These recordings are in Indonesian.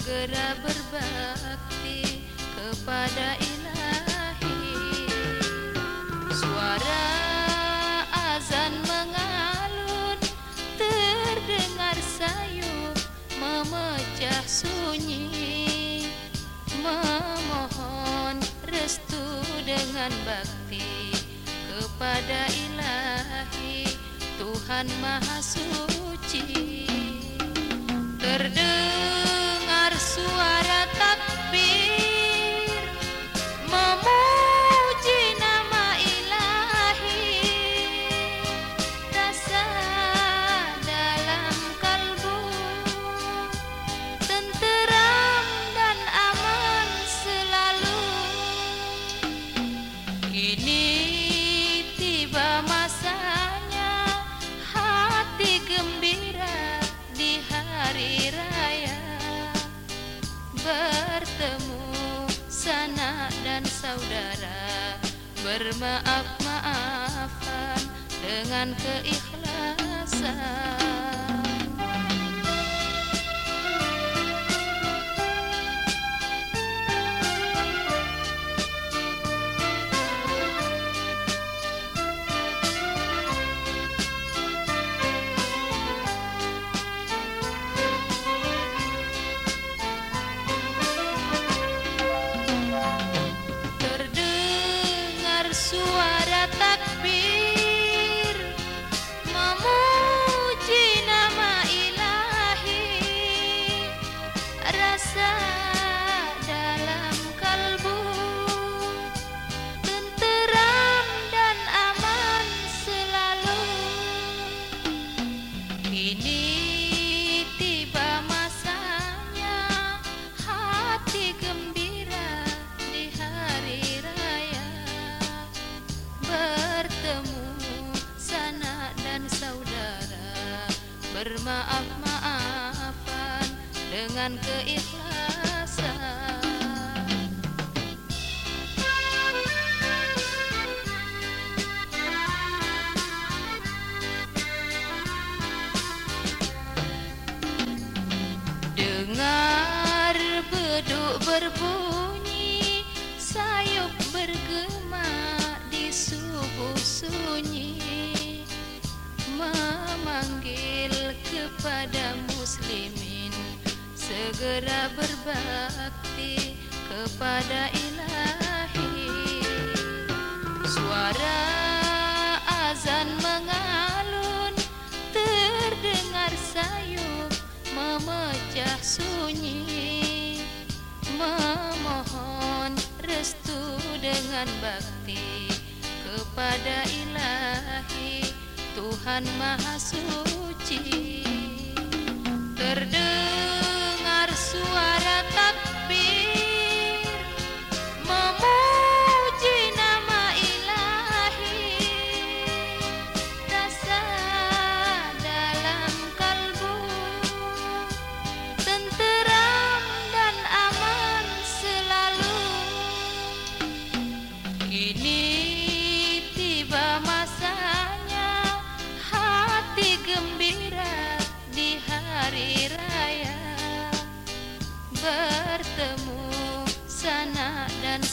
segera berbakti kepada ilahi. Suara azan mengalun terdengar sayu memecah sunyi. Memohon restu dengan bakti kepada ilahi Tuhan Maha Suci. Terdengar suara takbir Memuji nama ilahi. Rasa dalam kalbu Tenteram dan aman selalu. Kini tiba masanya Hati gembira di hari raya Bermaaf-maafan dengan keikhlasan dengan keikhlasan. Dengar beduk berbunyi Sayup bergema di subuh sunyi. Memanggil kepada muslimin Segera berbakti kepada ilahi. Suara azan mengalun Terdengar sayu memecah sunyi. Memohon restu dengan bakti Kepada ilahi Tuhan Maha Suci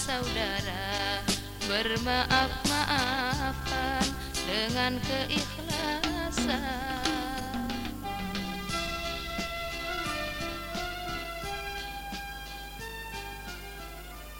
saudara Bermaaf-maafan dengan keikhlasan